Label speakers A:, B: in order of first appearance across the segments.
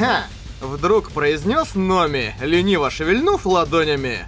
A: Ха! Вдруг произнес Номи, лениво шевельнув ладонями.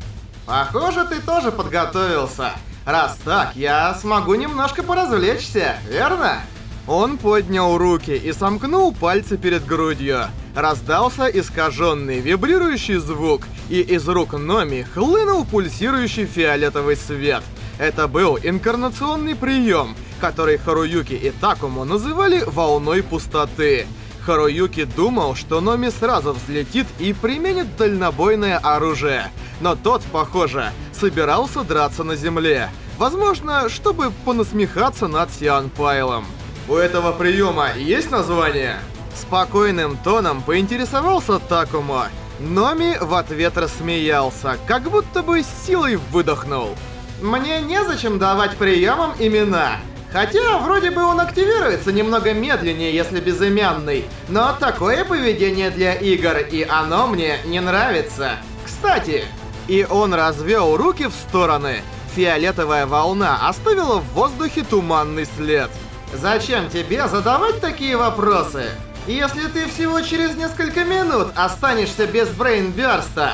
A: Похоже, ты тоже подготовился. Раз так, я смогу немножко поразвлечься, верно? Он поднял руки и сомкнул пальцы перед грудью. Раздался искаженный вибрирующий звук, и из рук Номи хлынул пульсирующий фиолетовый свет. Это был инкарнационный прием, который Харуюки и Такому называли «волной пустоты». Харуюки думал, что Номи сразу взлетит и применит дальнобойное оружие. Но тот, похоже, собирался драться на земле. Возможно, чтобы понасмехаться над Сиан Пайлом. У этого приема есть название? Спокойным тоном поинтересовался Такумо. Номи в ответ рассмеялся, как будто бы силой выдохнул. Мне незачем давать приемам имена. Хотя, вроде бы он активируется немного медленнее, если безымянный. Но такое поведение для игр, и оно мне не нравится. Кстати, и он развел руки в стороны. Фиолетовая волна оставила в воздухе туманный след. Зачем тебе задавать такие вопросы? Если ты всего через несколько минут останешься без брейнберста.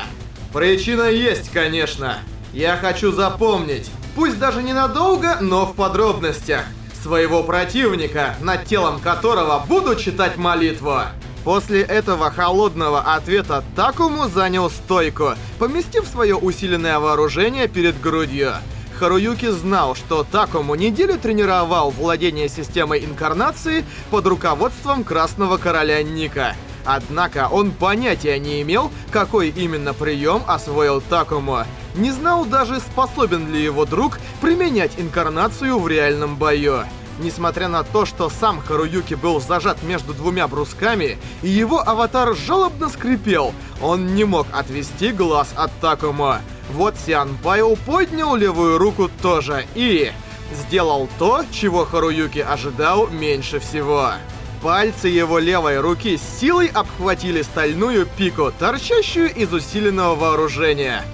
A: Причина есть, конечно. Я хочу запомнить, пусть даже ненадолго, но в подробностях, своего противника, над телом которого буду читать молитву. После этого холодного ответа Такому занял стойку, поместив свое усиленное вооружение перед грудью. Харуюки знал, что Такому неделю тренировал владение системой инкарнации под руководством Красного Короля Ника. Однако он понятия не имел, какой именно прием освоил Такому. Не знал даже, способен ли его друг применять инкарнацию в реальном бою. Несмотря на то, что сам Харуюки был зажат между двумя брусками, и его аватар жалобно скрипел, он не мог отвести глаз от Такумо. Вот Сиан Байо поднял левую руку тоже и... Сделал то, чего Харуюки ожидал меньше всего. Пальцы его левой руки с силой обхватили стальную пику, торчащую из усиленного вооружения.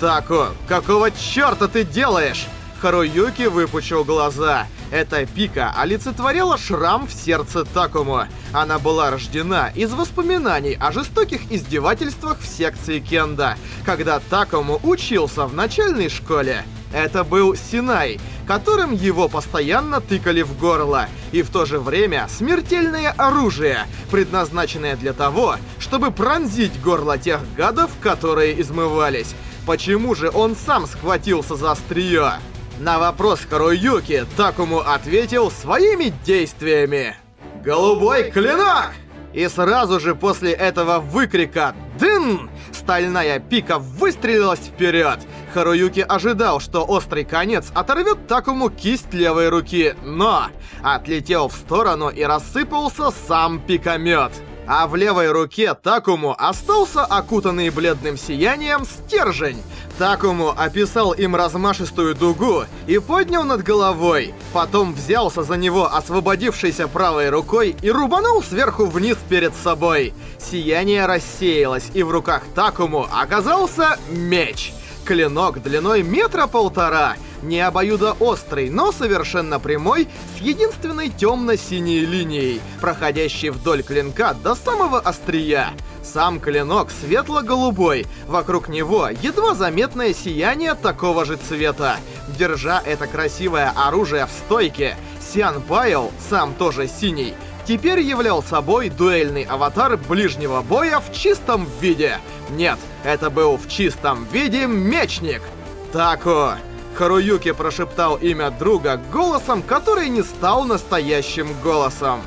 A: «Тако, какого черта ты делаешь?» Харуюки выпучил глаза. Эта пика олицетворяла шрам в сердце Такому. Она была рождена из воспоминаний о жестоких издевательствах в секции Кенда, когда Такому учился в начальной школе. Это был Синай, которым его постоянно тыкали в горло, и в то же время смертельное оружие, предназначенное для того, чтобы пронзить горло тех гадов, которые измывались. Почему же он сам схватился за острие? На вопрос Харуюки Такому ответил своими действиями. «Голубой клинок!» И сразу же после этого выкрика «Дын!» Стальная пика выстрелилась вперед. Харуюки ожидал, что острый конец оторвет Такому кисть левой руки, но отлетел в сторону и рассыпался сам пикомет а в левой руке Такому остался окутанный бледным сиянием стержень. Такому описал им размашистую дугу и поднял над головой. Потом взялся за него освободившейся правой рукой и рубанул сверху вниз перед собой. Сияние рассеялось, и в руках Такому оказался меч. Клинок длиной метра полтора — не обоюдоострый, но совершенно прямой, с единственной темно-синей линией, проходящей вдоль клинка до самого острия. Сам клинок светло-голубой, вокруг него едва заметное сияние такого же цвета. Держа это красивое оружие в стойке, Сиан Пайл, сам тоже синий, теперь являл собой дуэльный аватар ближнего боя в чистом виде. Нет, это был в чистом виде мечник. Тако. Харуюки прошептал имя друга голосом, который не стал настоящим голосом.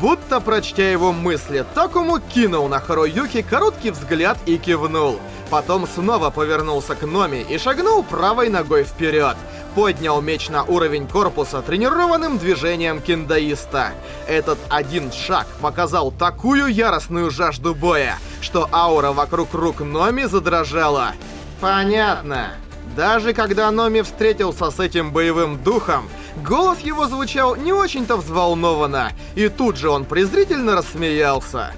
A: Будто прочтя его мысли, Такому кинул на Харуюки короткий взгляд и кивнул. Потом снова повернулся к Номи и шагнул правой ногой вперед. Поднял меч на уровень корпуса тренированным движением киндаиста. Этот один шаг показал такую яростную жажду боя, что аура вокруг рук Номи задрожала. Понятно. Даже когда Номи встретился с этим боевым духом, голос его звучал не очень-то взволнованно, и тут же он презрительно рассмеялся.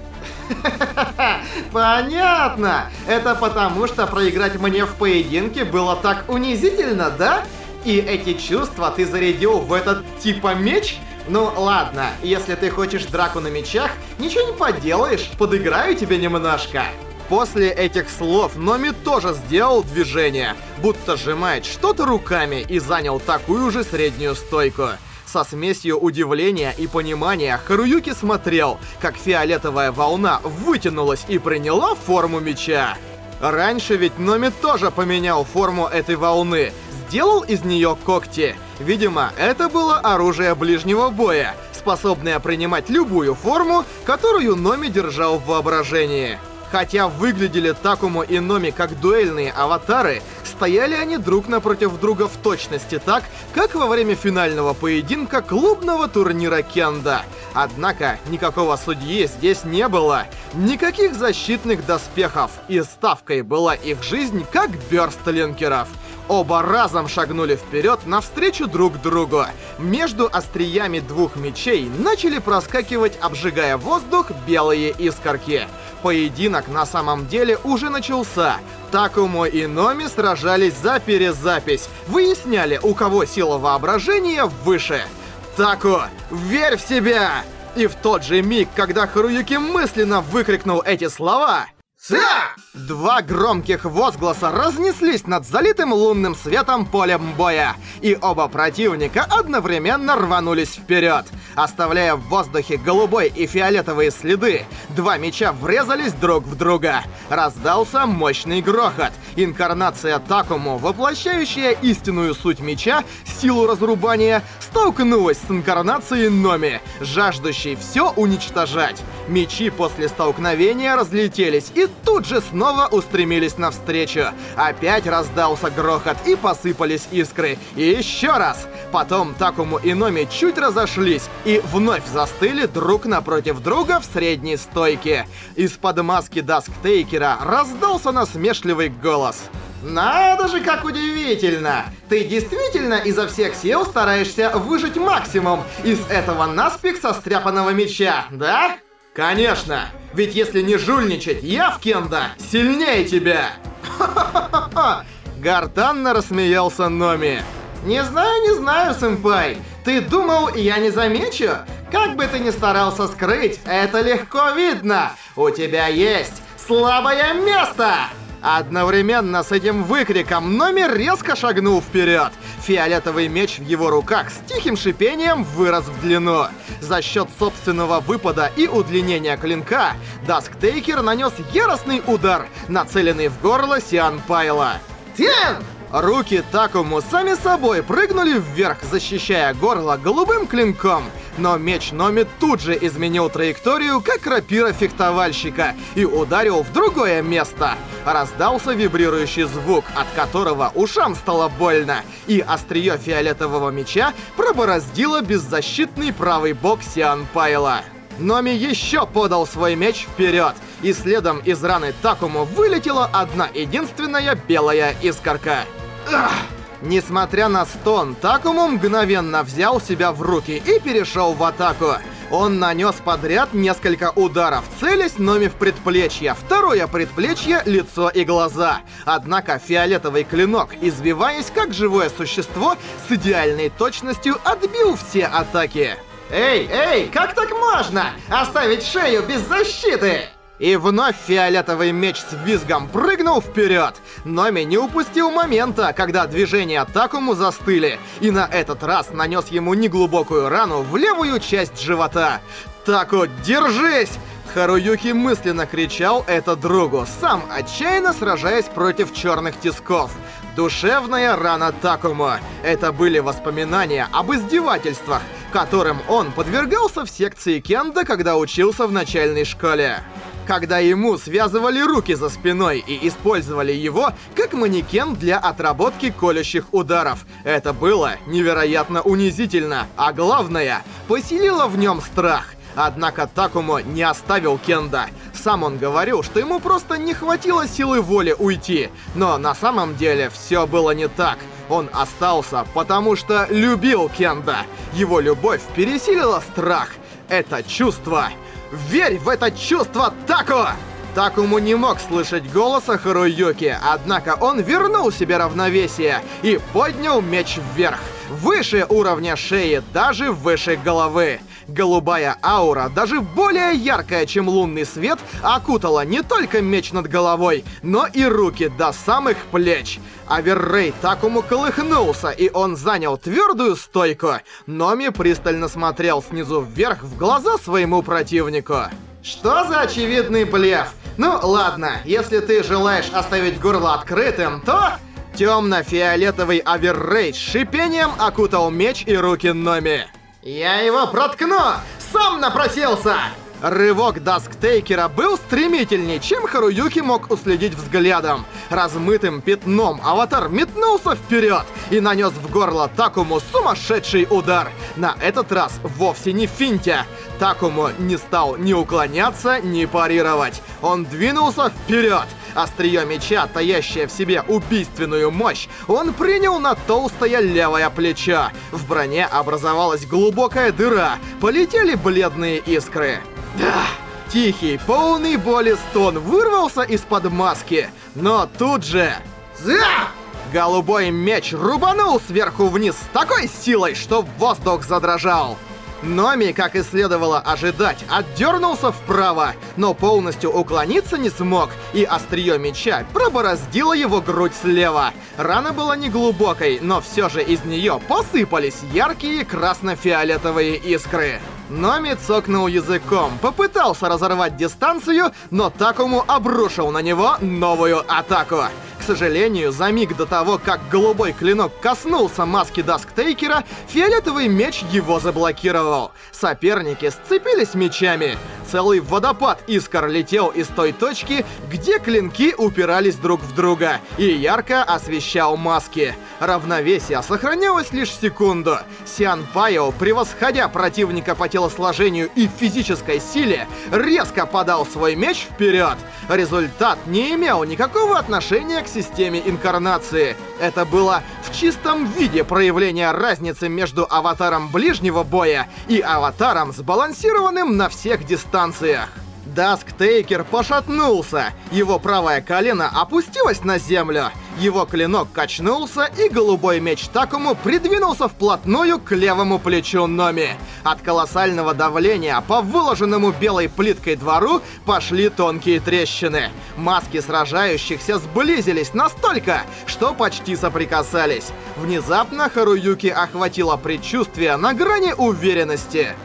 A: Понятно! Это потому, что проиграть мне в поединке было так унизительно, да? И эти чувства ты зарядил в этот типа меч? Ну ладно, если ты хочешь драку на мечах, ничего не поделаешь, подыграю тебе немножко. После этих слов Номи тоже сделал движение, будто сжимает что-то руками и занял такую же среднюю стойку. Со смесью удивления и понимания Харуюки смотрел, как фиолетовая волна вытянулась и приняла форму меча. Раньше ведь Номи тоже поменял форму этой волны, сделал из нее когти. Видимо, это было оружие ближнего боя, способное принимать любую форму, которую Номи держал в воображении. Хотя выглядели Такому и Номи как дуэльные аватары, стояли они друг напротив друга в точности так, как во время финального поединка клубного турнира Кенда. Однако никакого судьи здесь не было, никаких защитных доспехов, и ставкой была их жизнь как бёрстлинкеров. Оба разом шагнули вперед навстречу друг другу. Между остриями двух мечей начали проскакивать, обжигая воздух, белые искорки. Поединок на самом деле уже начался. Такому и Номи сражались за перезапись. Выясняли, у кого сила воображения выше. Таку, верь в себя! И в тот же миг, когда Харуюки мысленно выкрикнул эти слова... Ся! Два громких возгласа разнеслись над залитым лунным светом полем боя, и оба противника одновременно рванулись вперед. Оставляя в воздухе голубой и фиолетовые следы, два меча врезались друг в друга. Раздался мощный грохот. Инкарнация Такому, воплощающая истинную суть меча, силу разрубания, столкнулась с инкарнацией Номи, жаждущей все уничтожать. Мечи после столкновения разлетелись и тут же снова устремились навстречу. Опять раздался грохот и посыпались искры. И еще раз. Потом Такому и Номи чуть разошлись и вновь застыли друг напротив друга в средней стойке. Из-под маски Дасктейкера раздался насмешливый голос. Надо же, как удивительно! Ты действительно изо всех сил стараешься выжить максимум из этого наспех состряпанного меча, да? Конечно! Ведь если не жульничать, я в Кенда сильнее тебя! Гортанно рассмеялся Номи. Не знаю, не знаю, сэмпай. Ты думал, я не замечу? Как бы ты ни старался скрыть, это легко видно. У тебя есть слабое место! Одновременно с этим выкриком Номи резко шагнул вперед. Фиолетовый меч в его руках с тихим шипением вырос в длину. За счет собственного выпада и удлинения клинка, Дасктейкер нанес яростный удар, нацеленный в горло Сиан Пайла. «Тен!» Руки Такому сами собой прыгнули вверх, защищая горло голубым клинком. Но меч Номи тут же изменил траекторию, как рапира фехтовальщика, и ударил в другое место. Раздался вибрирующий звук, от которого ушам стало больно, и острие фиолетового меча пробороздило беззащитный правый бок Сиан Пайла. Номи еще подал свой меч вперед, и следом из раны Такому вылетела одна единственная белая искорка. Ах! Несмотря на стон, Такому мгновенно взял себя в руки и перешел в атаку. Он нанес подряд несколько ударов, целясь Номи в предплечье, второе предплечье, лицо и глаза. Однако фиолетовый клинок, извиваясь как живое существо, с идеальной точностью отбил все атаки. «Эй, эй, как так можно? Оставить шею без защиты!» И вновь фиолетовый меч с визгом прыгнул вперед. Номи не упустил момента, когда движения Такому застыли, и на этот раз нанес ему неглубокую рану в левую часть живота. Таку, держись! Харуюки мысленно кричал это другу, сам отчаянно сражаясь против черных тисков. Душевная рана Такому. Это были воспоминания об издевательствах, которым он подвергался в секции Кенда, когда учился в начальной школе когда ему связывали руки за спиной и использовали его как манекен для отработки колющих ударов. Это было невероятно унизительно, а главное, поселило в нем страх. Однако Такому не оставил Кенда. Сам он говорил, что ему просто не хватило силы воли уйти. Но на самом деле все было не так. Он остался, потому что любил Кенда. Его любовь пересилила страх. Это чувство Верь в это чувство, Тако! Такому не мог слышать голоса Харуюки, однако он вернул себе равновесие и поднял меч вверх, выше уровня шеи, даже выше головы. Голубая аура, даже более яркая, чем лунный свет, окутала не только меч над головой, но и руки до самых плеч. Аверрей Такому колыхнулся, и он занял твердую стойку. Номи пристально смотрел снизу вверх в глаза своему противнику. Что за очевидный блеф? Ну ладно, если ты желаешь оставить горло открытым, то... Темно-фиолетовый Оверрей с шипением окутал меч и руки Номи. «Я его проткну! Сам напросился!» Рывок Дасктейкера был стремительнее, чем Харуюки мог уследить взглядом. Размытым пятном аватар метнулся вперед и нанес в горло Такому сумасшедший удар. На этот раз вовсе не финтя. Такому не стал ни уклоняться, ни парировать. Он двинулся вперед. Острие меча, таящее в себе убийственную мощь, он принял на толстое левое плечо. В броне образовалась глубокая дыра, полетели бледные искры. Да! Тихий, полный боли стон вырвался из-под маски, но тут же... За! Голубой меч рубанул сверху вниз с такой силой, что воздух задрожал. Номи, как и следовало ожидать, отдернулся вправо, но полностью уклониться не смог, и острие меча пробороздило его грудь слева. Рана была неглубокой, но все же из нее посыпались яркие красно-фиолетовые искры. Номи цокнул языком, попытался разорвать дистанцию, но Такому обрушил на него новую атаку сожалению, за миг до того, как голубой клинок коснулся маски Дасктейкера, фиолетовый меч его заблокировал. Соперники сцепились мечами. Целый водопад искр летел из той точки, где клинки упирались друг в друга, и ярко освещал маски. Равновесие сохранялось лишь секунду. Сиан Пайо, превосходя противника по телосложению и физической силе, резко подал свой меч вперед. Результат не имел никакого отношения к системе инкарнации. Это было в чистом виде проявление разницы между аватаром ближнего боя и аватаром, сбалансированным на всех дистанциях. Дасктейкер пошатнулся, его правое колено опустилось на землю, его клинок качнулся, и голубой меч Такому придвинулся вплотную к левому плечу Номи. От колоссального давления по выложенному белой плиткой двору пошли тонкие трещины. Маски сражающихся сблизились настолько, что почти соприкасались. Внезапно Харуюки охватило предчувствие на грани уверенности.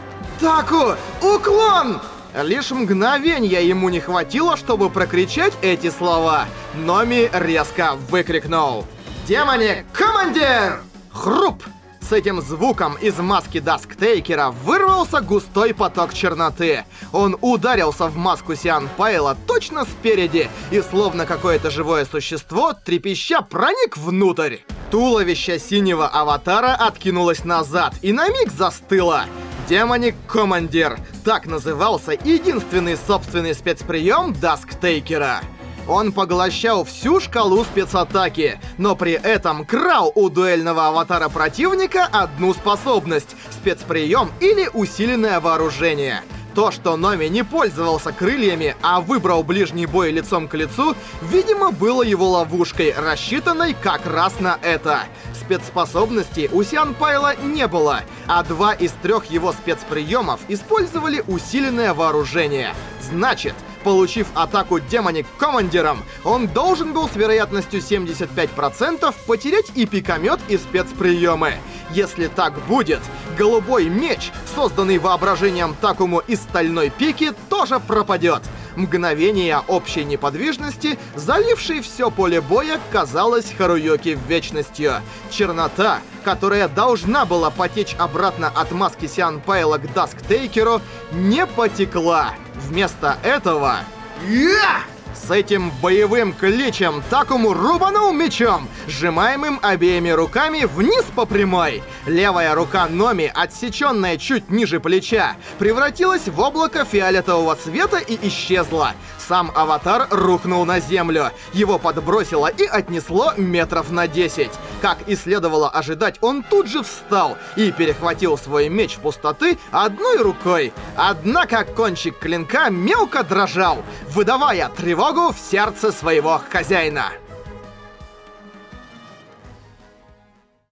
A: «Таку! Уклон!» Лишь мгновенья ему не хватило, чтобы прокричать эти слова. Номи резко выкрикнул. «Демоник, командир!» Хруп! С этим звуком из маски Дасктейкера вырвался густой поток черноты. Он ударился в маску Сиан Пайла точно спереди, и словно какое-то живое существо, трепеща, проник внутрь. Туловище синего аватара откинулось назад и на миг застыло. Демоник Командир. Так назывался единственный собственный спецприем Дасктейкера. Он поглощал всю шкалу спецатаки, но при этом крал у дуэльного аватара противника одну способность — спецприем или усиленное вооружение. То, что Номи не пользовался крыльями, а выбрал ближний бой лицом к лицу, видимо, было его ловушкой, рассчитанной как раз на это. Спецспособностей у Сиан Пайла не было, а два из трех его спецприемов использовали усиленное вооружение. Значит, Получив атаку демоник командиром, он должен был с вероятностью 75% потерять и пикомет, и спецприемы. Если так будет, голубой меч, созданный воображением Такому из стальной пики, тоже пропадет. Мгновение общей неподвижности, залившей все поле боя, казалось Харуюки вечностью. Чернота, которая должна была потечь обратно от маски Сиан Пайла к Дасктейкеру, не потекла. Вместо этого... Я! С этим боевым кличем Такому рубанул мечом, сжимаемым обеими руками вниз по прямой. Левая рука Номи, отсеченная чуть ниже плеча, превратилась в облако фиолетового цвета и исчезла. Сам аватар рухнул на землю. Его подбросило и отнесло метров на 10. Как и следовало ожидать, он тут же встал и перехватил свой меч пустоты одной рукой. Однако кончик клинка мелко дрожал, выдавая тревогу в сердце своего хозяина.